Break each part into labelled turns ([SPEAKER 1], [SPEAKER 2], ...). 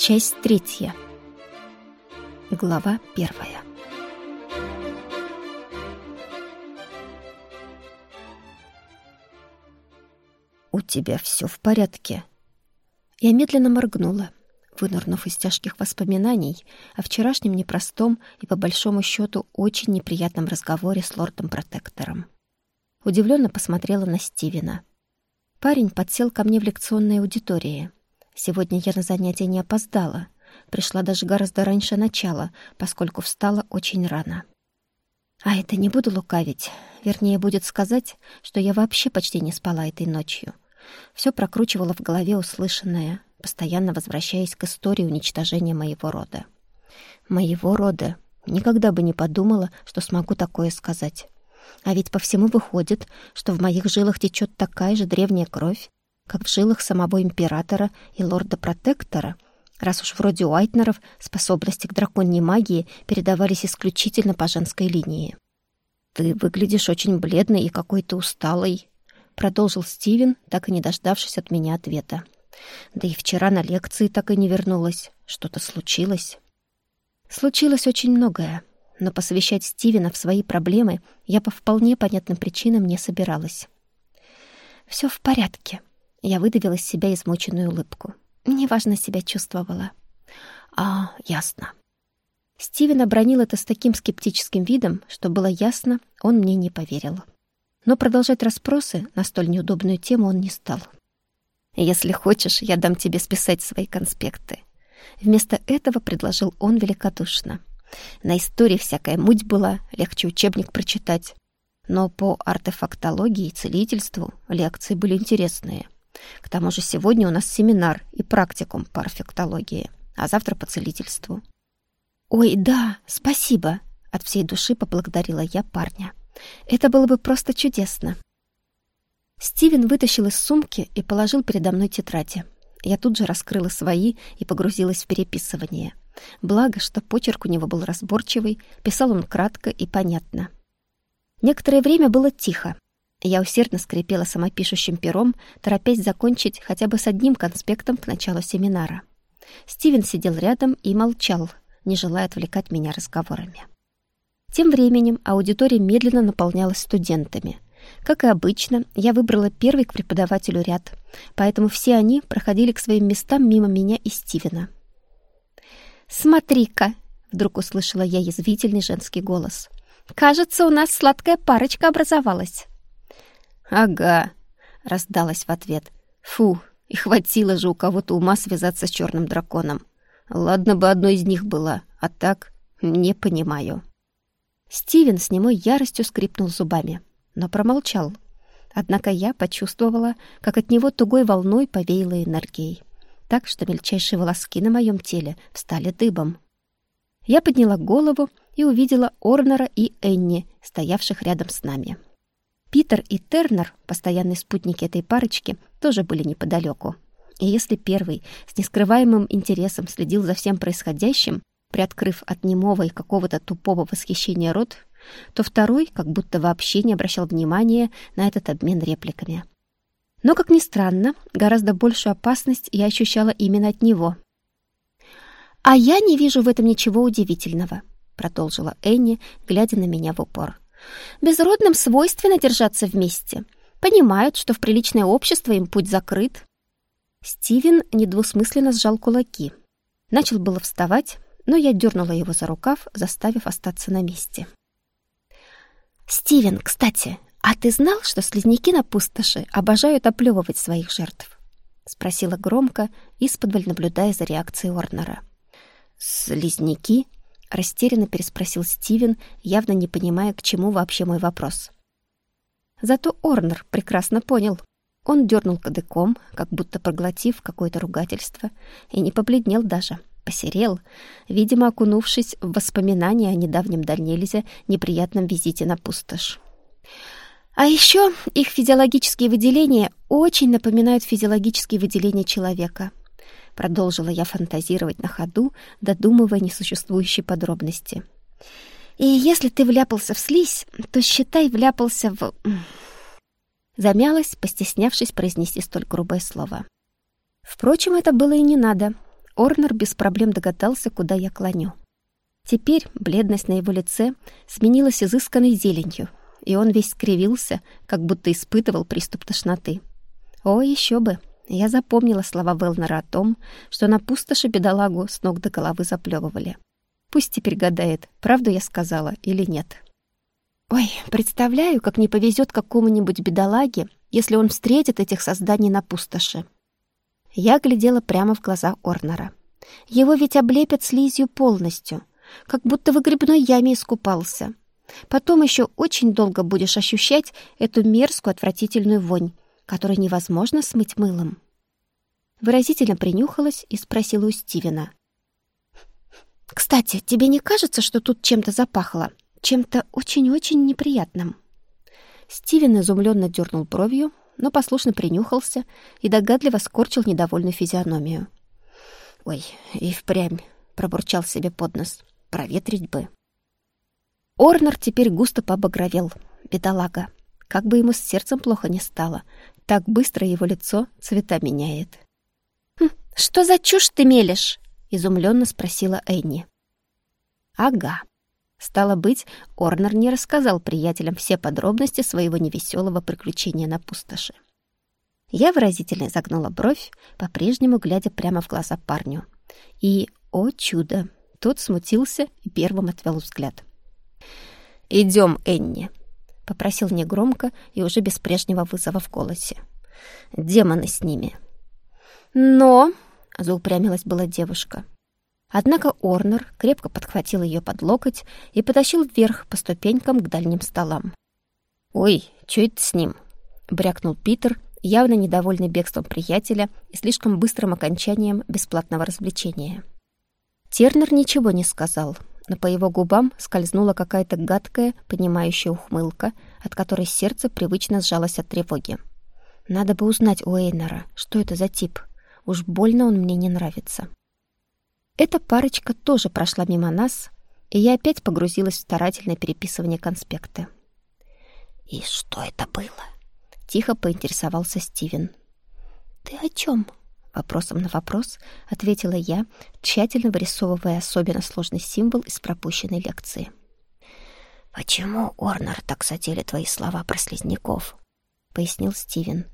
[SPEAKER 1] Часть третья. Глава первая. «У тебя все в порядке?» Я медленно моргнула, вынырнув из тяжких воспоминаний о вчерашнем непростом и, по большому счету, очень неприятном разговоре с лордом-протектором. Удивленно посмотрела на Стивена. Парень подсел ко мне в лекционной аудитории — Сегодня я на занятия не опоздала. Пришла даже гораздо раньше начала, поскольку встала очень рано. А это не буду лукавить. Вернее, будет сказать, что я вообще почти не спала этой ночью. Все прокручивала в голове услышанное, постоянно возвращаясь к истории уничтожения моего рода. Моего рода. Никогда бы не подумала, что смогу такое сказать. А ведь по всему выходит, что в моих жилах течет такая же древняя кровь, как в жилах самого императора и лорда-протектора, раз уж вроде у Айтнеров способности к драконьей магии передавались исключительно по женской линии. «Ты выглядишь очень бледной и какой-то усталой», — продолжил Стивен, так и не дождавшись от меня ответа. «Да и вчера на лекции так и не вернулась. Что-то случилось?» Случилось очень многое, но посвящать Стивена в свои проблемы я по вполне понятным причинам не собиралась. «Все в порядке», я выдавила из себя измученную улыбку. Неважно себя чувствовала. А, ясно. Стивен обронил это с таким скептическим видом, что было ясно, он мне не поверил. Но продолжать расспросы на столь неудобную тему он не стал. «Если хочешь, я дам тебе списать свои конспекты». Вместо этого предложил он великодушно. На истории всякая муть была, легче учебник прочитать. Но по артефактологии и целительству лекции были интересные — к тому же сегодня у нас семинар и практикум по арфектологии, а завтра по целительству. «Ой, да, спасибо!» — от всей души поблагодарила я парня. «Это было бы просто чудесно!» Стивен вытащил из сумки и положил передо мной тетради. Я тут же раскрыла свои и погрузилась в переписывание. Благо, что почерк у него был разборчивый, писал он кратко и понятно. Некоторое время было тихо, я усердно скрипела самопишущим пером, торопясь закончить хотя бы с одним конспектом к началу семинара. Стивен сидел рядом и молчал, не желая отвлекать меня разговорами. Тем временем аудитория медленно наполнялась студентами. Как и обычно, я выбрала первый к преподавателю ряд, поэтому все они проходили к своим местам мимо меня и Стивена. «Смотри-ка!» — вдруг услышала я язвительный женский голос. «Кажется, у нас сладкая парочка образовалась».
[SPEAKER 2] «Ага», — раздалась в ответ. «Фу, и хватило же у кого-то ума связаться с черным драконом. Ладно бы одной из них была, а так не понимаю».
[SPEAKER 1] Стивен с немой яростью скрипнул зубами, но промолчал. Однако я почувствовала, как от него тугой волной повеяло энергией, так что мельчайшие волоски на моем теле встали дыбом. Я подняла голову и увидела Орнера и Энни, стоявших рядом с нами. Питер и Тернер, постоянные спутники этой парочки, тоже были неподалеку. И если первый с нескрываемым интересом следил за всем происходящим, приоткрыв от немого и какого-то тупого восхищения рот, то второй как будто вообще не обращал внимания на этот обмен репликами. Но, как ни странно, гораздо большую опасность я ощущала именно от него. «А я не вижу в этом ничего удивительного», — продолжила Энни, глядя на меня в упор. Безродным свойственно держаться вместе. Понимают, что в приличное общество им путь закрыт. Стивен недвусмысленно сжал кулаки. Начал было вставать, но я дернула его за рукав, заставив остаться на месте. «Стивен, кстати, а ты знал, что слизняки на пустоши обожают оплевывать своих жертв?» — спросила громко, исподволь наблюдая за реакцией Орнера.
[SPEAKER 2] «Слизняки?» Растерянно переспросил Стивен, явно не понимая, к чему вообще мой вопрос.
[SPEAKER 1] Зато Орнер прекрасно понял. Он дернул кадыком, как будто проглотив какое-то ругательство, и не побледнел даже, посерел, видимо, окунувшись в воспоминания о недавнем дальнелезе неприятном визите на пустошь. А еще их физиологические выделения очень напоминают физиологические выделения человека — Продолжила я фантазировать на ходу, додумывая несуществующие подробности. И если ты вляпался в слизь, то, считай, вляпался в... Замялась, постеснявшись произнести столь грубое слово. Впрочем, это было и не надо. Орнер без проблем догадался, куда я клоню. Теперь бледность на его лице сменилась изысканной зеленью, и он весь скривился, как будто испытывал приступ тошноты. О, еще бы! Я запомнила слова Велнера о том, что на пустоши бедолагу с ног до головы заплевывали. Пусть теперь гадает, правду я сказала или нет. Ой, представляю, как не повезет какому-нибудь бедолаге, если он встретит этих созданий на пустоши. Я глядела прямо в глаза Орнера. Его ведь облепят слизью полностью, как будто в грибной яме искупался. Потом еще очень долго будешь ощущать эту мерзкую отвратительную вонь, которую невозможно смыть мылом. Выразительно принюхалась и спросила у Стивена. «Кстати, тебе не кажется, что тут чем-то запахло? Чем-то очень-очень неприятным?» Стивен изумленно дернул бровью, но послушно принюхался и догадливо скорчил недовольную физиономию. «Ой, и впрямь!» — пробурчал себе под нос. «Проветрить бы!» Орнер теперь густо побагровел, бедолага. Как бы ему с сердцем плохо не стало, так быстро его лицо цвета меняет. «Хм, «Что за чушь ты мелешь?» — изумленно спросила Энни. «Ага». Стало быть, Орнер не рассказал приятелям все подробности своего невеселого приключения на пустоши. Я выразительно загнула бровь, по-прежнему глядя прямо в глаза парню. И, о чудо, тот смутился и первым отвел взгляд. «Идем, Энни», попросил негромко и уже без прежнего вызова в голосе. Демоны с ними. Но, заупрямилась была девушка. Однако Орнер крепко подхватил ее под локоть и потащил вверх по ступенькам к дальним столам. «Ой, что это с ним?» — брякнул Питер, явно недовольный бегством приятеля и слишком быстрым окончанием бесплатного развлечения. Тернер ничего не сказал, но по его губам скользнула какая-то гадкая, понимающая ухмылка, от которой сердце привычно сжалось от тревоги. Надо бы узнать у Эйнера, что это за тип. Уж больно он мне не нравится. Эта парочка тоже прошла мимо нас, и я опять погрузилась в старательное переписывание конспекта. «И что это было?» — тихо поинтересовался Стивен. «Ты о чем?» Вопросом на вопрос ответила я, тщательно вырисовывая особенно сложный символ из пропущенной лекции. «Почему, Орнер, так задели твои слова про слизняков?» — пояснил Стивен.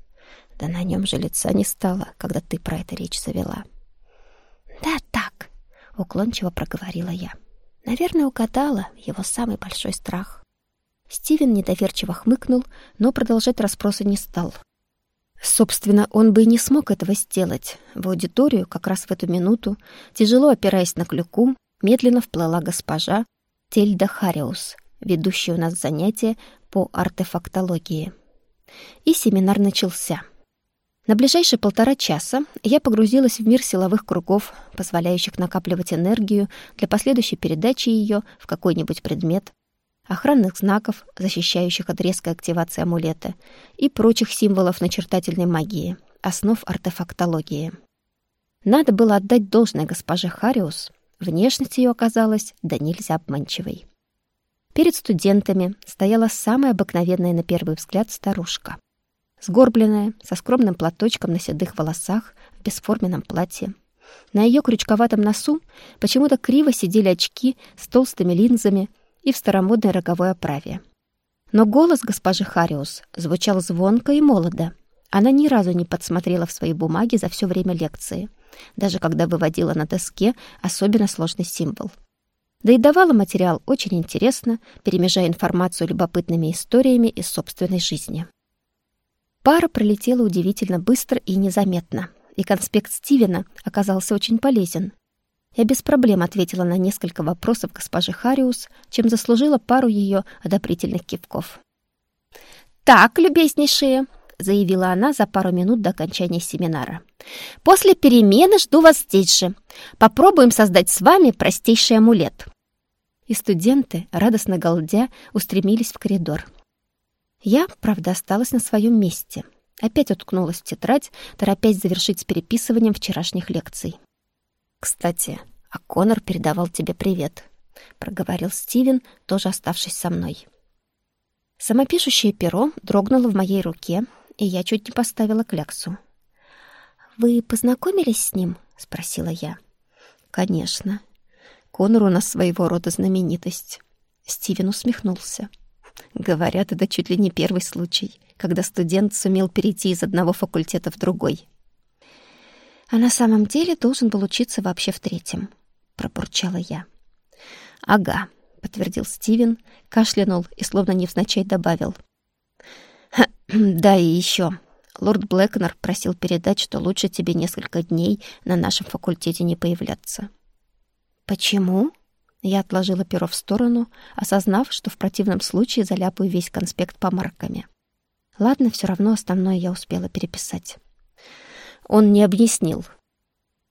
[SPEAKER 1] «Да на нем же лица не стало, когда ты про это речь завела». «Да так», — уклончиво проговорила я. Наверное, угадала его самый большой страх. Стивен недоверчиво хмыкнул, но продолжать расспросы не стал, Собственно, он бы и не смог этого сделать. В аудиторию как раз в эту минуту, тяжело опираясь на клюку, медленно вплыла госпожа Тельда Хариус, ведущая у нас занятия по артефактологии. И семинар начался. На ближайшие полтора часа я погрузилась в мир силовых кругов, позволяющих накапливать энергию для последующей передачи ее в какой-нибудь предмет, охранных знаков, защищающих от резкой активации амулета, и прочих символов начертательной магии, основ артефактологии. Надо было отдать должное госпоже Хариус. Внешность ее оказалась да нельзя обманчивой. Перед студентами стояла самая обыкновенная на первый взгляд старушка. Сгорбленная, со скромным платочком на седых волосах, в бесформенном платье. На ее крючковатом носу почему-то криво сидели очки с толстыми линзами, и в старомодной роговой оправе. Но голос госпожи Хариус звучал звонко и молодо. Она ни разу не подсмотрела в свои бумаги за все время лекции, даже когда выводила на доске особенно сложный символ. Да и давала материал очень интересно, перемежая информацию любопытными историями из собственной жизни. Пара пролетела удивительно быстро и незаметно, и конспект Стивена оказался очень полезен. Я без проблем ответила на несколько вопросов госпожи Хариус, чем заслужила пару ее одобрительных кивков. «Так, любезнейшие!» — заявила она за пару минут до окончания семинара. «После перемены жду вас здесь же. Попробуем создать с вами простейший амулет». И студенты, радостно галдя, устремились в коридор. Я, правда, осталась на своем месте. Опять уткнулась в тетрадь, торопясь завершить с переписыванием вчерашних лекций. «Кстати, а Конор передавал тебе привет», — проговорил Стивен, тоже оставшись со мной. Самопишущее перо дрогнуло в моей руке, и я чуть не поставила кляксу. «Вы познакомились с ним?» — спросила я.
[SPEAKER 2] Конечно. Конор у нас своего рода знаменитость. Стивен усмехнулся. Говорят, это чуть ли не первый случай, когда студент сумел перейти из одного факультета в другой. А на самом деле должен был учиться вообще в третьем, пробурчала я. Ага, подтвердил Стивен, кашлянул и словно невзначай добавил. Да и еще. Лорд Блэкнер просил передать, что лучше тебе несколько дней на нашем факультете не появляться. Почему? Я отложила перо в сторону, осознав, что в противном случае заляпаю весь конспект помарками. Ладно, все равно основное я успела переписать. Он не объяснил.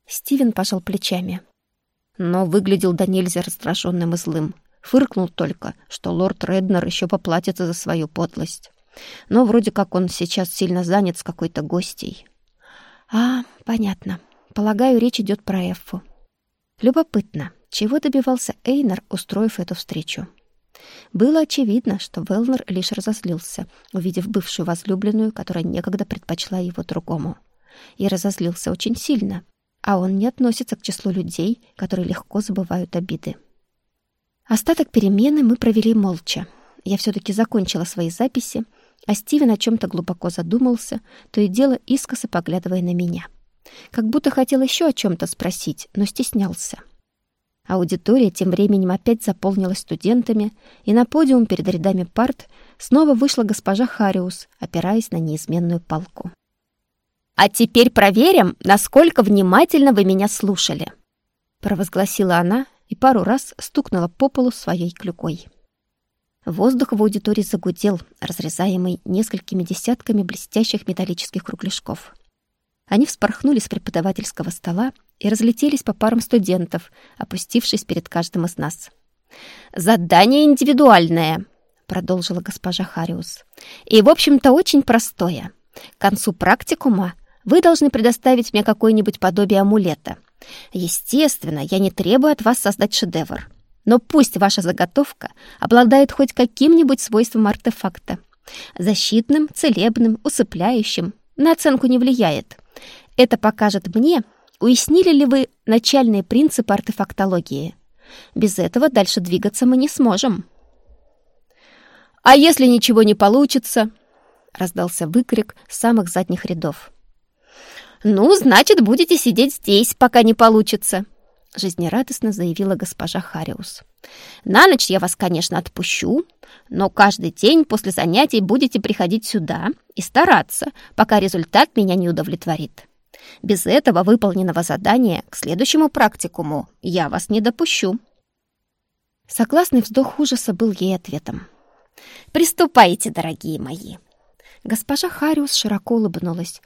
[SPEAKER 2] Стивен пожал плечами, но выглядел до нельзя раздраженным и злым. Фыркнул только, что лорд Реднер еще поплатится за свою подлость. Но вроде как он сейчас сильно занят с какой-то гостьей. А, понятно. Полагаю, речь идет про Эффу. Любопытно, чего добивался Эйнер, устроив эту встречу? Было очевидно, что Велнер лишь разозлился, увидев бывшую возлюбленную, которая некогда предпочла его другому. И разозлился очень сильно, а он не относится к числу людей, которые легко забывают обиды. Остаток перемены мы провели молча. Я все-таки закончила свои записи, а Стивен о чем-то глубоко задумался, то и дело искоса поглядывая на меня. Как будто хотел еще о чем-то спросить, но стеснялся. Аудитория тем временем опять заполнилась студентами, и на подиум перед рядами парт снова вышла госпожа Хариус, опираясь на неизменную палку. «А теперь проверим, насколько внимательно вы меня слушали», провозгласила она и пару раз стукнула по полу своей клюкой. Воздух в аудитории загудел, разрезаемый несколькими десятками блестящих металлических кругляшков. Они вспорхнули с преподавательского стола и разлетелись по парам студентов, опустившись перед каждым из нас. «Задание индивидуальное», — продолжила госпожа Хариус. «И, в общем-то, очень простое. К концу практикума вы должны предоставить мне какое-нибудь подобие амулета. Естественно, я не требую от вас создать шедевр. Но пусть ваша заготовка обладает хоть каким-нибудь свойством артефакта. Защитным, целебным, усыпляющим. На оценку не влияет. Это покажет мне, уяснили ли вы начальные принципы артефактологии. Без этого дальше двигаться мы не сможем. «А если ничего не получится?» — раздался выкрик самых задних рядов. «Ну, значит, будете сидеть здесь, пока не получится», — жизнерадостно заявила госпожа Хариус. «На ночь я вас, конечно, отпущу, но каждый день после занятий будете приходить сюда и стараться, пока результат меня не удовлетворит. Без этого выполненного задания к следующему практикуму я вас не допущу». Согласный вздох ужаса был ей ответом. «Приступайте, дорогие мои!» Госпожа Хариус широко улыбнулась.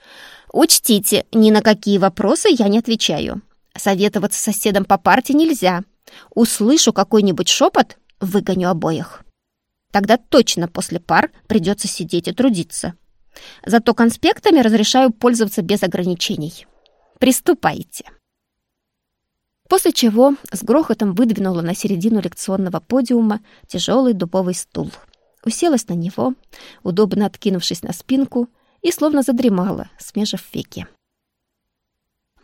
[SPEAKER 2] «Учтите, ни на какие вопросы я не отвечаю. Советоваться с соседом по парте нельзя. Услышу какой-нибудь шепот, выгоню обоих. Тогда точно после пар придется сидеть и трудиться. Зато конспектами разрешаю пользоваться без ограничений. Приступайте. После чего с грохотом выдвинула на середину лекционного подиума тяжелый дубовый стул. Уселась на него, удобно откинувшись на спинку, и словно задремала, смежив веки.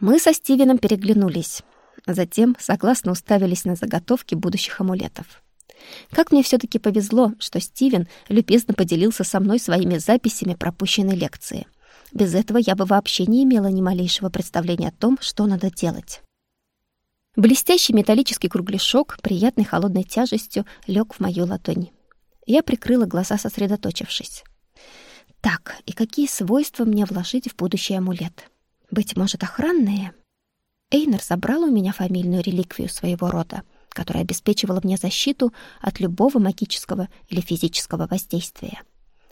[SPEAKER 2] Мы со Стивеном переглянулись. Затем согласно уставились на заготовки будущих амулетов. Как мне все таки повезло, что Стивен любезно поделился со мной своими записями пропущенной лекции. Без этого я бы вообще не имела ни малейшего представления о том, что надо делать. Блестящий металлический кругляшок приятной холодной тяжестью лег в мою ладонь. Я прикрыла глаза, сосредоточившись. Так, и какие свойства мне вложить в будущий амулет? Быть может, охранные? Эйнер забрал у меня фамильную реликвию своего рода, которая обеспечивала мне защиту от любого магического или физического воздействия.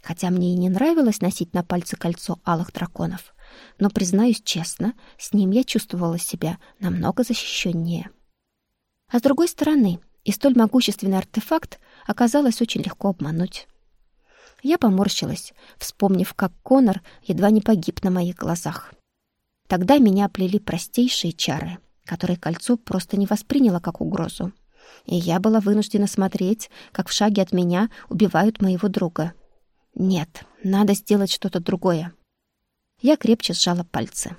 [SPEAKER 2] Хотя мне и не нравилось носить на пальце кольцо алых драконов, но, признаюсь честно, с ним я чувствовала себя намного защищеннее. А с другой стороны, и столь могущественный артефакт оказалось очень легко обмануть. Я поморщилась, вспомнив, как Конор едва не погиб на моих глазах. Тогда меня оплели простейшие чары, которые кольцо просто не восприняло как угрозу. И я была вынуждена смотреть, как в шаге от меня убивают моего друга. Нет, надо сделать что-то другое. Я крепче сжала пальцы.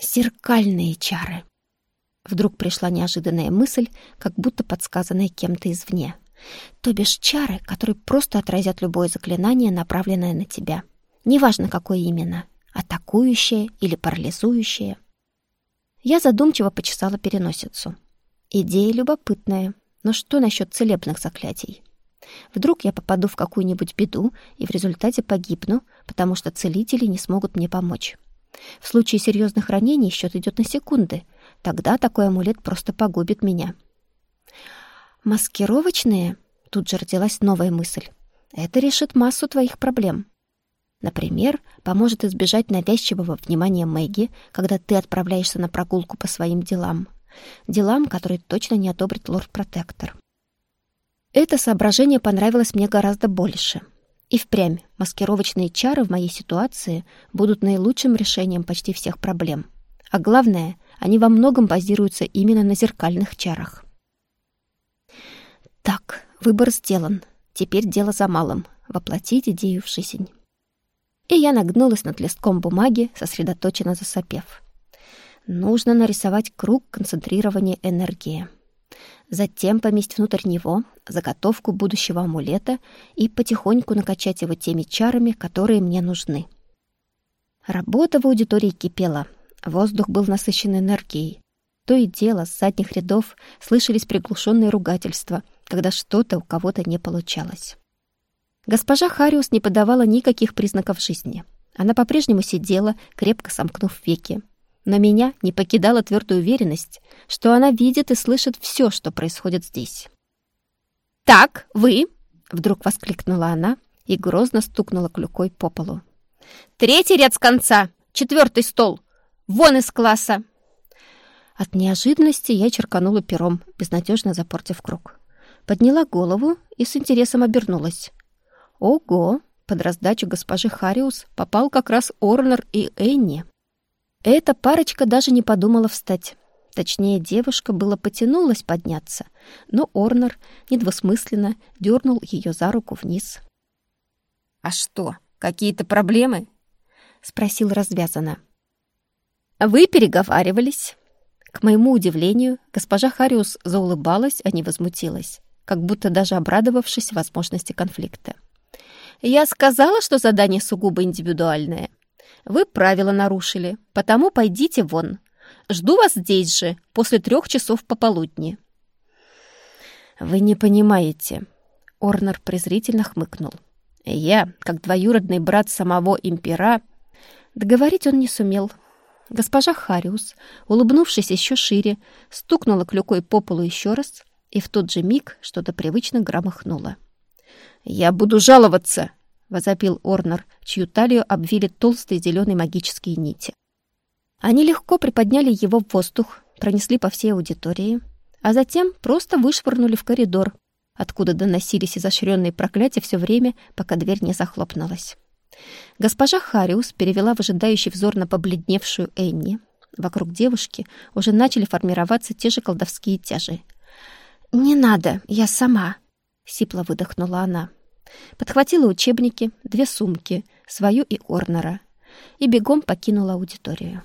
[SPEAKER 2] Зеркальные чары.
[SPEAKER 1] Вдруг пришла неожиданная мысль, как будто подсказанная кем-то извне. То бишь чары, которые просто отразят любое заклинание, направленное на тебя. Неважно, какое именно. Атакующее или парализующее. Я задумчиво почесала переносицу. Идея любопытная, но что насчет целебных заклятий? Вдруг я попаду в какую-нибудь беду и в результате погибну, потому что целители не смогут мне помочь. В случае серьезных ранений счет идет на секунды. Тогда такой амулет просто погубит меня. Маскировочные? Тут же родилась новая мысль. Это решит массу твоих проблем. Например, поможет избежать навязчивого внимания Мэгги, когда ты отправляешься на прогулку по своим делам. Делам, которые точно не одобрит лорд-протектор. Это соображение понравилось мне гораздо больше. И впрямь маскировочные чары в моей ситуации будут наилучшим решением почти всех проблем. А главное, они во многом базируются именно на зеркальных чарах. Так, выбор сделан. Теперь дело за малым — воплотить идею в жизнь. И я нагнулась над листком бумаги, сосредоточенно засопев. Нужно нарисовать круг концентрирования энергии затем поместить внутрь него заготовку будущего амулета и потихоньку накачать его теми чарами, которые мне нужны. Работа в аудитории кипела. Воздух был насыщен энергией. То и дело, с задних рядов слышались приглушенные ругательства, когда что-то у кого-то не получалось. Госпожа Хариус не подавала никаких признаков жизни. Она по-прежнему сидела, крепко сомкнув веки, но меня не покидала твердая уверенность, что она видит и слышит все, что происходит здесь. «Так, вы!» — вдруг воскликнула она и грозно стукнула клюкой по полу. «Третий ряд с конца! Четвертый стол! Вон из класса!» От неожиданности я черканула пером, безнадежно запортив круг. Подняла голову и с интересом обернулась. Ого! Под раздачу госпожи Хариус попал как раз Орнер и Энни. Эта парочка даже не подумала встать. Точнее, девушка было потянулась подняться, но Орнер недвусмысленно дернул ее за руку вниз. «А что, какие-то проблемы?» — спросил развязанно. «Вы переговаривались». К моему удивлению, госпожа Хариус заулыбалась, а не возмутилась, как будто даже обрадовавшись возможности конфликта. «Я сказала, что задание сугубо индивидуальное. Вы правила нарушили, потому пойдите вон. Жду вас здесь же, после трех часов пополудни». «Вы не понимаете», — Орнер презрительно хмыкнул. «Я, как двоюродный брат самого импера...» Договорить он не сумел. Госпожа Хариус, улыбнувшись еще шире, стукнула клюкой по полу еще раз, и в тот же миг что-то привычно громыхнуло. «Я буду жаловаться!» — возопил Орнер, чью талию обвили толстые зеленые магические нити. Они легко приподняли его в воздух, пронесли по всей аудитории, а затем просто вышвырнули в коридор, откуда доносились изощренные проклятия все время, пока дверь не захлопнулась. Госпожа Хариус перевела выжидающий взор на побледневшую Энни. Вокруг девушки уже начали формироваться те же колдовские тяжи. «Не надо, я сама», — сипло выдохнула она. Подхватила учебники, две сумки, свою и Орнера, и бегом покинула аудиторию.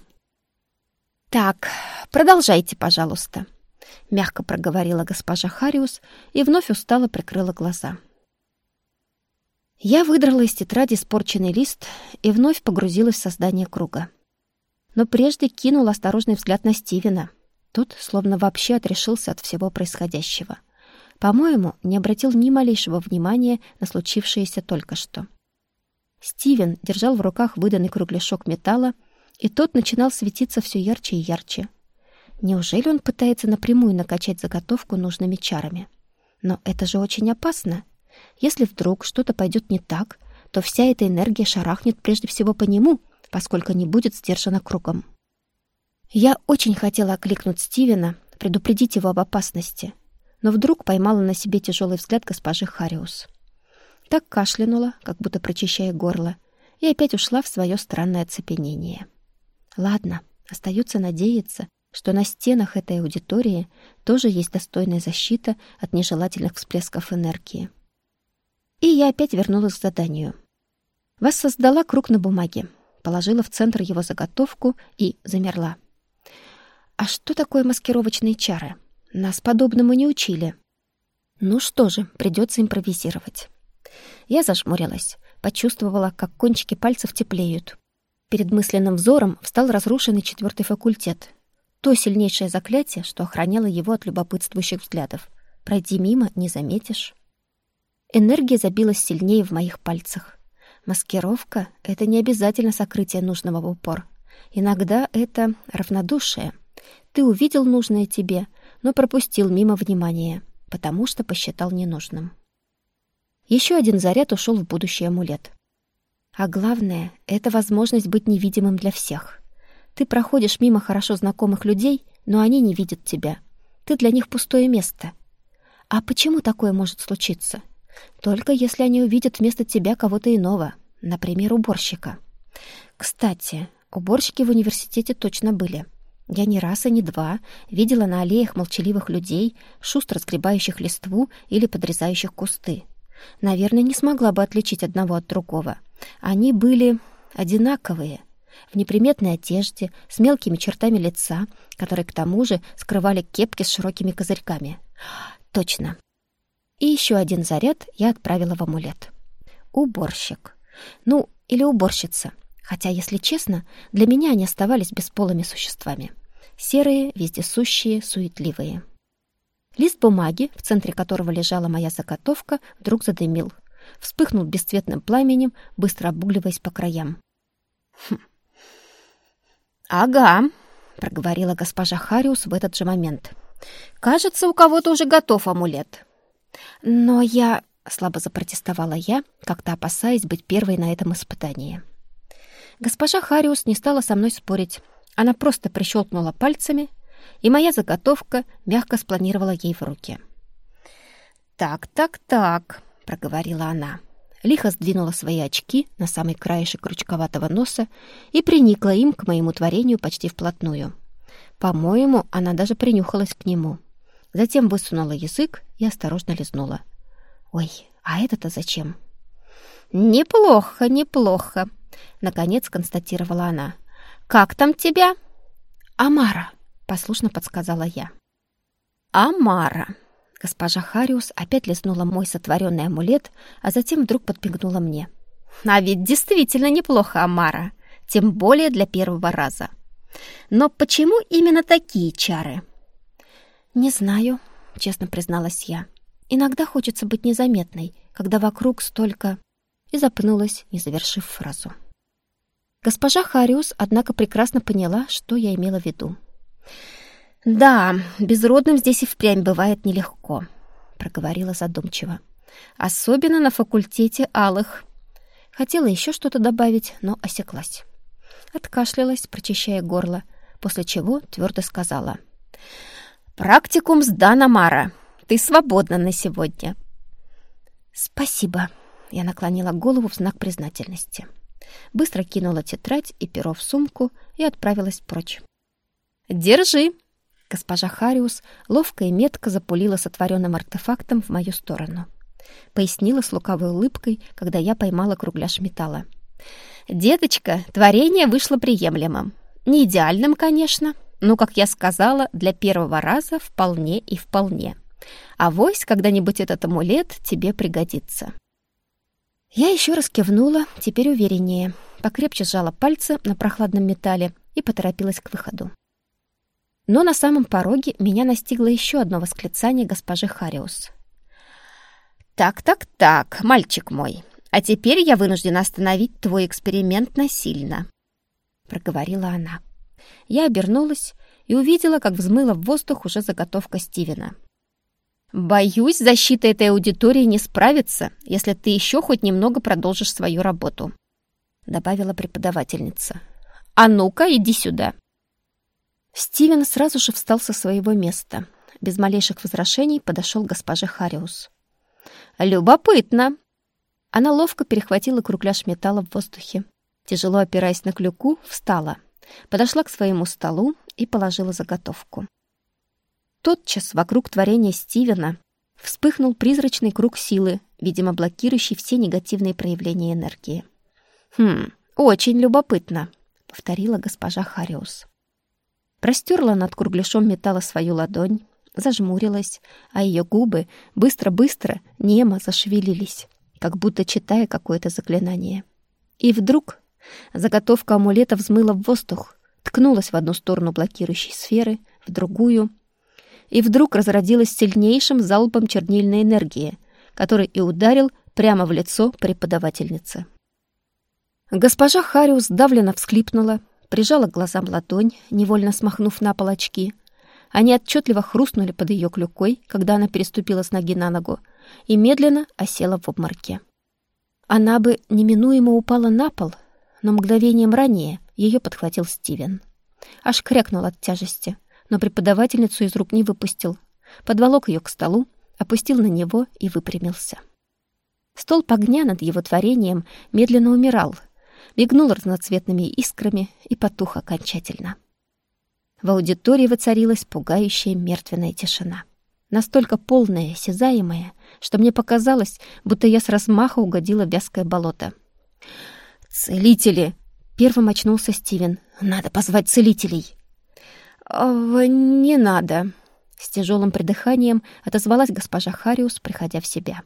[SPEAKER 1] «Так, продолжайте, пожалуйста», — мягко проговорила госпожа Хариус и вновь устало прикрыла глаза. Я выдрала из тетради испорченный лист и вновь погрузилась в создание круга. Но прежде кинула осторожный взгляд на Стивена. Тот словно вообще отрешился от всего происходящего — по-моему, не обратил ни малейшего внимания на случившееся только что. Стивен держал в руках выданный кругляшок металла, и тот начинал светиться все ярче и ярче. Неужели он пытается напрямую накачать заготовку нужными чарами? Но это же очень опасно. Если вдруг что-то пойдет не так, то вся эта энергия шарахнет прежде всего по нему, поскольку не будет сдержана кругом. Я очень хотела окликнуть Стивена, предупредить его об опасности, но вдруг поймала на себе тяжелый взгляд госпожи Хариус. Так кашлянула, как будто прочищая горло, и опять ушла в свое странное оцепенение. Ладно, остается надеяться, что на стенах этой аудитории тоже есть достойная защита от нежелательных всплесков энергии. И я опять вернулась к заданию. Воссоздала круг на бумаге, положила в центр его заготовку и замерла. А что такое маскировочные чары? Нас подобному не учили. Ну что же, придется импровизировать. Я зажмурилась, почувствовала, как кончики пальцев теплеют. Перед мысленным взором встал разрушенный четвертый факультет. То сильнейшее заклятие, что охраняло его от любопытствующих взглядов. Пройди мимо, не заметишь. Энергия забилась сильнее в моих пальцах. Маскировка — это не обязательно сокрытие нужного в упор. Иногда это равнодушие. Ты увидел нужное тебе, но пропустил мимо внимания, потому что посчитал ненужным. Еще один заряд ушел в будущий амулет. А главное — это возможность быть невидимым для всех. Ты проходишь мимо хорошо знакомых людей, но они не видят тебя. Ты для них пустое место. А почему такое может случиться? Только если они увидят вместо тебя кого-то иного, например, уборщика. Кстати, уборщики в университете точно были. Я не раз и не два видела на аллеях молчаливых людей, шустро сгребающих листву или подрезающих кусты. Наверное, не смогла бы отличить одного от другого. Они были одинаковые, в неприметной одежде, с мелкими чертами лица, которые к тому же скрывали кепки с широкими козырьками. Точно. И еще один заряд я отправила в амулет. Уборщик. Ну, или уборщица. Хотя, если честно, для меня они оставались бесполыми существами. Серые, вездесущие, суетливые. Лист бумаги, в центре которого лежала моя заготовка, вдруг задымил. Вспыхнул бесцветным пламенем, быстро обугливаясь по краям. Хм. «Ага», — проговорила госпожа Хариус в этот же момент. «Кажется, у кого-то уже готов амулет». «Но я...» — слабо запротестовала я, как-то опасаясь быть первой на этом испытании. Госпожа Хариус не стала со мной спорить. Она просто прищелкнула пальцами, и моя заготовка мягко спланировала ей в руки. «Так, так, так», — проговорила она. Лихо сдвинула свои очки на самый краешек крючковатого носа и приникла им к моему творению почти вплотную. По-моему, она даже принюхалась к нему. Затем высунула язык и осторожно лизнула. «Ой, а это-то зачем?» «Неплохо, неплохо», — наконец констатировала она. «Как там тебя?» «Амара», — послушно подсказала я. «Амара». Госпожа Хариус опять лизнула мой сотворенный амулет, а затем вдруг подпигнула мне. «А ведь действительно неплохо, Амара, тем более для первого раза. Но почему именно такие чары?» «Не знаю», — честно призналась я. «Иногда хочется быть незаметной, когда вокруг столько...» И запнулась, не завершив фразу. Госпожа Хариус, однако, прекрасно поняла, что я имела в виду. «Да, безродным здесь и впрямь бывает нелегко», — проговорила задумчиво. «Особенно на факультете алых». Хотела еще что-то добавить, но осеклась. Откашлялась, прочищая горло, после чего твердо сказала. «Практикум сдана, Мара. Ты свободна на сегодня». «Спасибо», — я наклонила голову в знак признательности быстро кинула тетрадь и перо в сумку и отправилась прочь. «Держи!» Госпожа Хариус ловко и метко запулила сотворенным артефактом в мою сторону. Пояснила с лукавой улыбкой, когда я поймала кругляш металла. «Деточка, творение вышло приемлемым. Не идеальным, конечно, но, как я сказала, для первого раза вполне и вполне. А вось когда-нибудь этот амулет тебе пригодится». Я еще раз кивнула, теперь увереннее, покрепче сжала пальцы на прохладном металле и поторопилась к выходу. Но на самом пороге меня настигло еще одно восклицание госпожи Хариус. «Так-так-так, мальчик мой, а теперь я вынуждена остановить твой эксперимент насильно», — проговорила она. Я обернулась и увидела, как взмыла в воздух уже заготовка Стивена. Боюсь, защита этой аудитории не справится, если ты еще хоть немного продолжишь свою работу, добавила преподавательница. А ну-ка, иди сюда. Стивен сразу же встал со своего места. Без малейших возражений подошел к госпоже Хариус. Любопытно. Она ловко перехватила кругляш металла в воздухе. Тяжело опираясь на клюку, встала, подошла к своему столу и положила заготовку. Тотчас вокруг творения Стивена вспыхнул призрачный круг силы, видимо, блокирующий все негативные проявления энергии. «Хм, очень любопытно», — повторила госпожа Хариус. Простерла над кругляшом металла свою ладонь, зажмурилась, а ее губы быстро-быстро немо зашевелились, как будто читая какое-то заклинание. И вдруг заготовка амулета взмыла в воздух, ткнулась в одну сторону блокирующей сферы, в другую, и вдруг разродилась сильнейшим залпом чернильной энергии, который и ударил прямо в лицо преподавательницы. Госпожа Хариус давленно всхлипнула, прижала к глазам ладонь, невольно смахнув на пол очки. Они отчетливо хрустнули под ее клюкой, когда она переступила с ноги на ногу, и медленно осела в обморке. Она бы неминуемо упала на пол, но мгновением ранее ее подхватил Стивен. Аж крякнул от тяжести, но преподавательницу из рук не выпустил. Подволок ее к столу, опустил на него и выпрямился. Столб огня над его творением медленно умирал, мигнул разноцветными искрами и потух окончательно. В аудитории воцарилась пугающая мертвенная тишина. Настолько полная осязаемая, что мне показалось, будто я с размаха угодила вязкое болото. «Целители!» — первым очнулся Стивен. «Надо позвать целителей!» «Не надо!» — с тяжелым придыханием отозвалась госпожа Хариус, приходя в себя.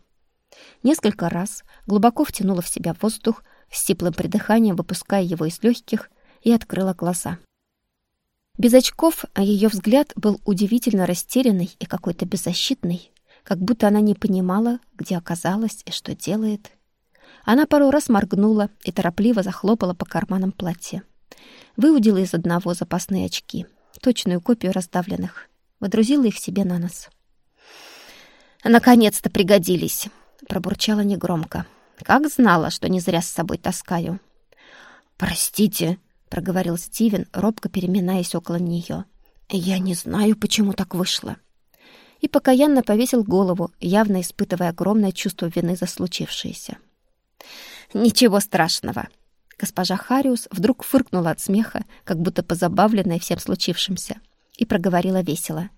[SPEAKER 1] Несколько раз глубоко втянула в себя воздух, с теплым придыханием выпуская его из легких, и открыла глаза. Без очков а ее взгляд был удивительно растерянный и какой-то беззащитный, как будто она не понимала, где оказалась и что делает. Она пару раз моргнула и торопливо захлопала по карманам платья. Выудила из одного запасные очки, точную копию раздавленных, водрузила их себе на нос. «Наконец-то пригодились!» — пробурчала негромко. «Как знала, что не зря с собой таскаю». «Простите», — проговорил Стивен, робко переминаясь около нее. «Я не знаю, почему так вышло». И покаянно повесил голову, явно испытывая огромное чувство вины за случившееся. «Ничего страшного». Госпожа Хариус вдруг фыркнула от смеха, как будто позабавленная всем случившимся, и проговорила весело.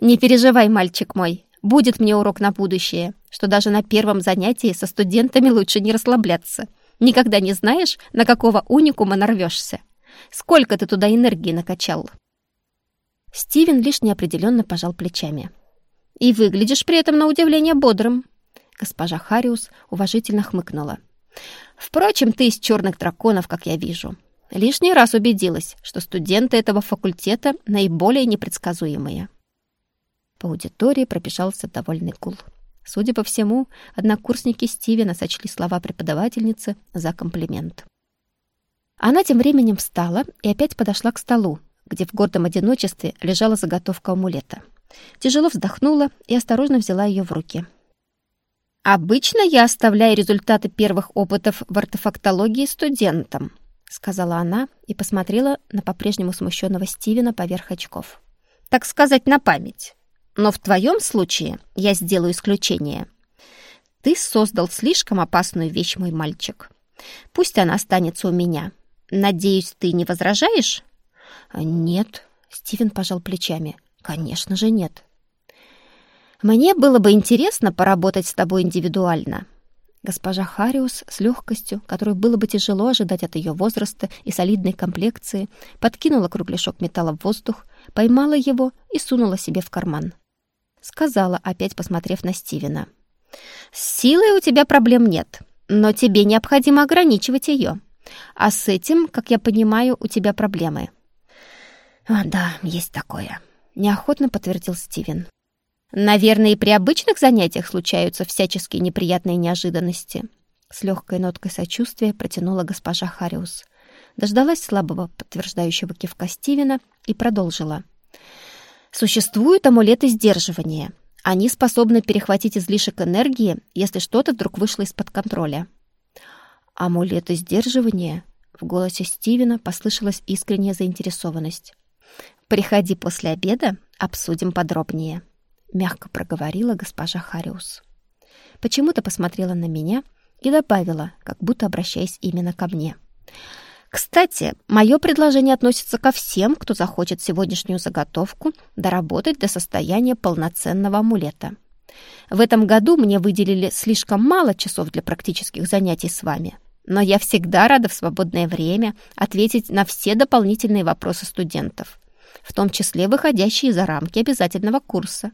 [SPEAKER 1] «Не переживай, мальчик мой, будет мне урок на будущее, что даже на первом занятии со студентами лучше не расслабляться. Никогда не знаешь, на какого уникума нарвешься. Сколько ты туда энергии накачал?» Стивен лишь неопределенно пожал плечами. «И выглядишь при этом на удивление бодрым». Госпожа Хариус уважительно хмыкнула. Впрочем, ты из черных драконов, как я вижу. Лишний раз убедилась, что студенты этого факультета наиболее непредсказуемые. По аудитории пропишался довольный гул. Судя по всему, однокурсники Стивена сочли слова преподавательницы за комплимент. Она тем временем встала и опять подошла к столу, где в гордом одиночестве лежала заготовка амулета. Тяжело вздохнула и осторожно взяла ее в руки — «Обычно я оставляю результаты первых опытов в артефактологии студентам», сказала она и посмотрела на по-прежнему смущенного Стивена поверх очков. «Так сказать, на память. Но в твоем случае я сделаю исключение. Ты создал слишком опасную вещь, мой мальчик. Пусть она останется у меня. Надеюсь, ты не возражаешь?» «Нет», — Стивен пожал плечами. «Конечно же нет». Мне было бы интересно поработать с тобой индивидуально. Госпожа Хариус с легкостью, которую было бы тяжело ожидать от ее возраста и солидной комплекции, подкинула кругляшок металла в воздух, поймала его и сунула себе в карман. Сказала, опять посмотрев на Стивена. «С силой у тебя проблем нет, но тебе необходимо ограничивать ее. А с этим, как я понимаю, у тебя проблемы». «А, «Да, есть такое», — неохотно подтвердил Стивен. Наверное, и при обычных занятиях случаются всяческие неприятные неожиданности. С легкой ноткой сочувствия протянула госпожа Хариус. Дождалась слабого подтверждающего кивка Стивена и продолжила. Существуют амулеты сдерживания. Они способны перехватить излишек энергии, если что-то вдруг вышло из-под контроля. Амулеты сдерживания? В голосе Стивена послышалась искренняя заинтересованность. Приходи после обеда, обсудим подробнее мягко проговорила госпожа Хариус. Почему-то посмотрела на меня и добавила, как будто обращаясь именно ко мне. Кстати, мое предложение относится ко всем, кто захочет сегодняшнюю заготовку доработать до состояния полноценного амулета. В этом году мне выделили слишком мало часов для практических занятий с вами, но я всегда рада в свободное время ответить на все дополнительные вопросы студентов. в том числе выходящие за рамки обязательного курса.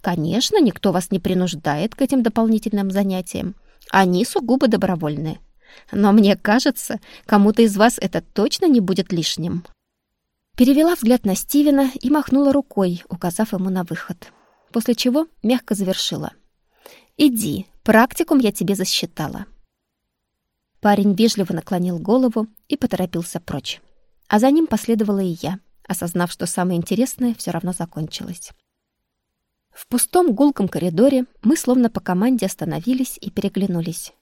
[SPEAKER 1] Конечно, никто вас не принуждает к этим дополнительным занятиям. Они сугубо добровольные. Но мне кажется, кому-то из вас это точно не будет лишним. Перевела взгляд на Стивена и махнула рукой, указав ему на выход. После чего мягко завершила. «Иди, практикум я тебе засчитала». Парень вежливо наклонил голову и поторопился прочь. А за ним последовала и я, осознав, что самое интересное все равно закончилось. В пустом гулком коридоре мы словно по команде остановились и переглянулись.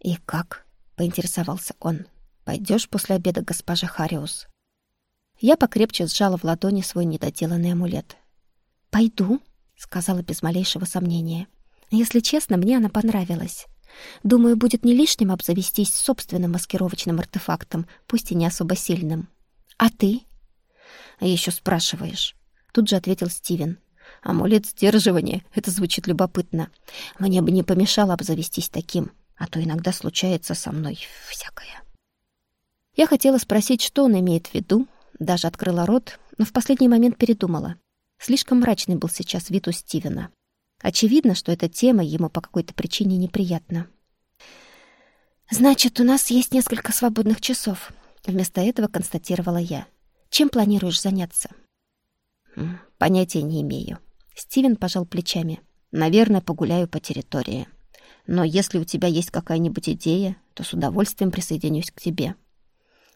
[SPEAKER 1] «И как?» — поинтересовался он. Пойдешь после обеда, госпожа Хариус?» Я покрепче сжала в ладони свой недоделанный амулет. «Пойду», — сказала без малейшего сомнения. «Если честно, мне она понравилась. Думаю, будет не лишним обзавестись собственным маскировочным артефактом, пусть и не особо сильным. А ты?» «А еще спрашиваешь». Тут же ответил Стивен. «Амулет сдерживания — это звучит любопытно. Мне бы не помешало обзавестись таким, а то иногда случается со мной всякое». Я хотела спросить, что он имеет в виду, даже открыла рот, но в последний момент передумала. Слишком мрачный был сейчас вид у Стивена. Очевидно, что эта тема ему по какой-то причине неприятна. «Значит, у нас есть несколько свободных часов», — вместо этого констатировала я. «Чем планируешь заняться?» «Понятия не имею». Стивен пожал плечами. «Наверное, погуляю по территории. Но если у тебя есть какая-нибудь идея, то с удовольствием присоединюсь к тебе».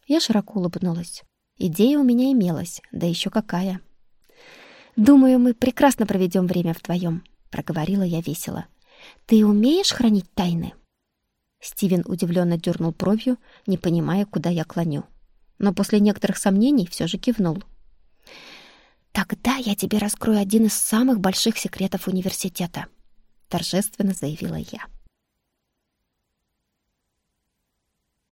[SPEAKER 1] Я широко улыбнулась. Идея у меня имелась, да еще какая. «Думаю, мы прекрасно проведем время вдвоем», — проговорила я весело. «Ты умеешь хранить тайны?» Стивен удивленно дернул бровью, не понимая, куда я клоню. Но после некоторых сомнений все же кивнул. «Тогда я тебе раскрою один из самых больших секретов университета», — торжественно заявила я.